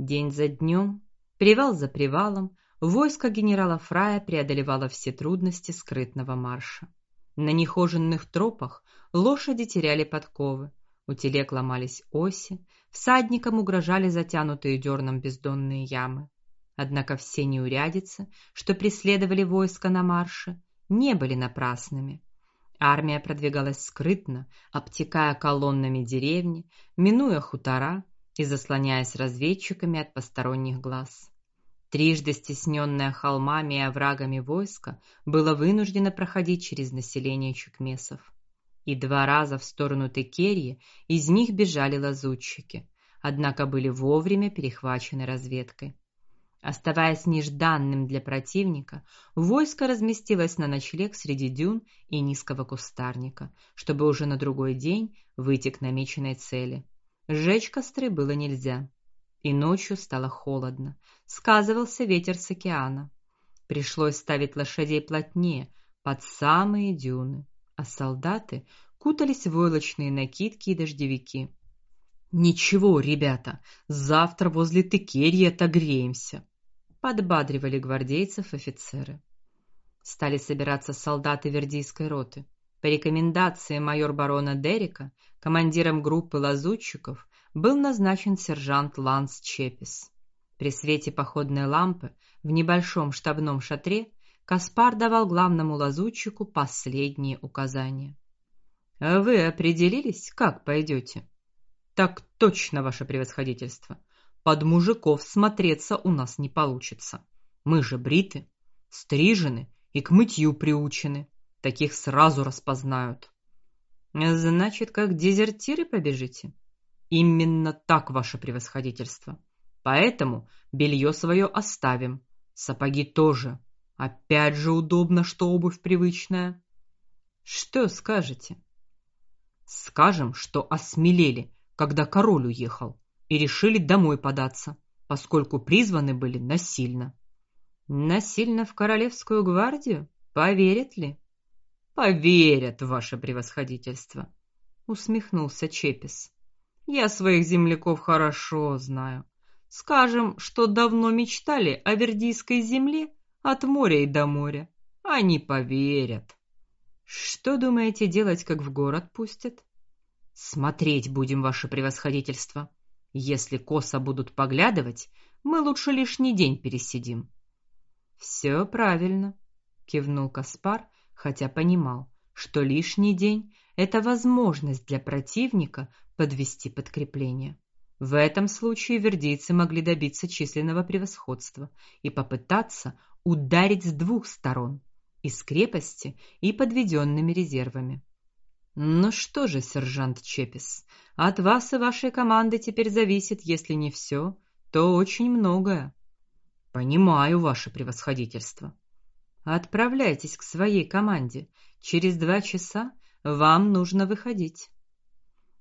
День за днем, привал за привалом, войско генерала Фрая преодолевало все трудности скрытного марша. На нехоженных тропах лошади теряли подковы, у телег ломались оси, всадникам угрожали затянутые дерном бездонные ямы. Однако все неурядицы, что преследовали войско на марше, не были напрасными. Армия продвигалась скрытно, обтекая колоннами деревни, минуя хутора и заслоняясь разведчиками от посторонних глаз. Трижды стесненное холмами и оврагами войско было вынуждено проходить через население чукмесов. И два раза в сторону Текерии из них бежали лазутчики, однако были вовремя перехвачены разведкой. Оставаясь нежданным для противника, войско разместилось на ночлег среди дюн и низкого кустарника, чтобы уже на другой день выйти к намеченной цели. Сжечь костры было нельзя, и ночью стало холодно. Сказывался ветер с океана. Пришлось ставить лошадей плотнее под самые дюны, а солдаты кутались в войлочные накидки и дождевики. Ничего, ребята, завтра возле Текерии отогреемся подбадривали гвардейцев офицеры. Стали собираться солдаты Вердийской роты. По рекомендации майор барона Дерика, командиром группы лазутчиков был назначен сержант Ланс Чепис. При свете походной лампы в небольшом штабном шатре Каспар давал главному лазутчику последние указания. «А вы определились, как пойдете?» Так точно, ваше превосходительство. Под мужиков смотреться у нас не получится. Мы же бриты, стрижены и к мытью приучены. Таких сразу распознают. Значит, как дезертиры побежите? Именно так, ваше превосходительство. Поэтому белье свое оставим, сапоги тоже. Опять же удобно, что обувь привычная. Что скажете? Скажем, что осмелели, когда король уехал и решили домой податься, поскольку призваны были насильно. Насильно в королевскую гвардию? Поверят ли? Поверят, ваше превосходительство, усмехнулся Чепис. Я своих земляков хорошо знаю. Скажем, что давно мечтали о вердийской земле от моря и до моря. Они поверят. Что думаете делать, как в город пустят? Смотреть будем, ваше превосходительство. Если косо будут поглядывать, мы лучше лишний день пересидим. Все правильно, кивнул Каспар, хотя понимал, что лишний день это возможность для противника подвести подкрепление. В этом случае вердийцы могли добиться численного превосходства и попытаться ударить с двух сторон: из крепости и подведенными резервами. Ну что же, сержант Чепис, от вас и вашей команды теперь зависит, если не все, то очень многое. Понимаю ваше превосходительство. Отправляйтесь к своей команде. Через два часа вам нужно выходить.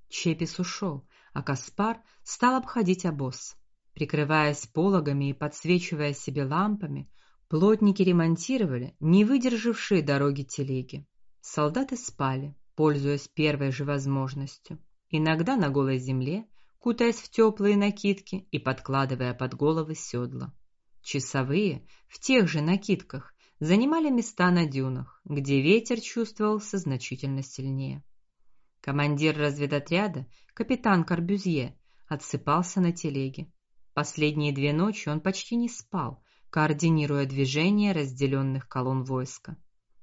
Чепис ушел, а Каспар стал обходить обоз. Прикрываясь пологами и подсвечивая себе лампами, плотники ремонтировали не выдержавшие дороги телеги. Солдаты спали пользуясь первой же возможностью, иногда на голой земле, кутаясь в теплые накидки и подкладывая под головы седла. Часовые в тех же накидках занимали места на дюнах, где ветер чувствовался значительно сильнее. Командир разведотряда, капитан Карбюзье, отсыпался на телеге. Последние две ночи он почти не спал, координируя движения разделенных колонн войска.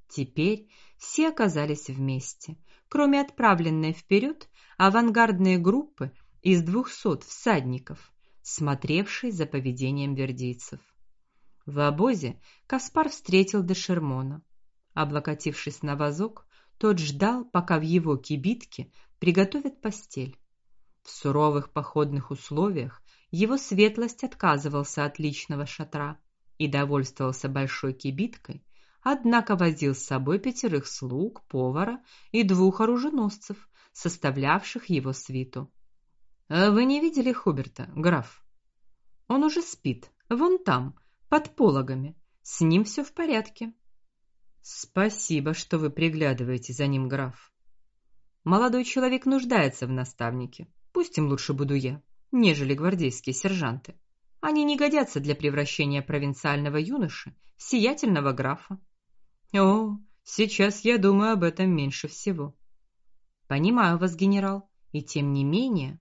Теперь все оказались вместе, кроме отправленной вперед авангардной группы из двухсот всадников, смотревшей за поведением вердийцев. В обозе Каспар встретил Дешермона. Облокотившись на вазок, тот ждал, пока в его кибитке приготовят постель. В суровых походных условиях его светлость отказывался от личного шатра и довольствовался большой кибиткой, однако возил с собой пятерых слуг, повара и двух оруженосцев, составлявших его свиту. «А вы не видели Хуберта, граф? Он уже спит, вон там, под пологами. С ним все в порядке. Спасибо, что вы приглядываете за ним, граф. Молодой человек нуждается в наставнике. Пусть им лучше буду я, нежели гвардейские сержанты. Они не годятся для превращения провинциального юноши в сиятельного графа. О, сейчас я думаю об этом меньше всего. Понимаю вас, генерал, и тем не менее,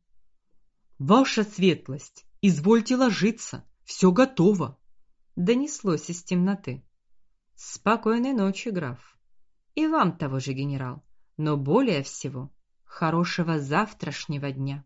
ваша светлость, извольте ложиться, все готово, донеслось из темноты. Спокойной ночи, граф. И вам того же, генерал, но более всего хорошего завтрашнего дня.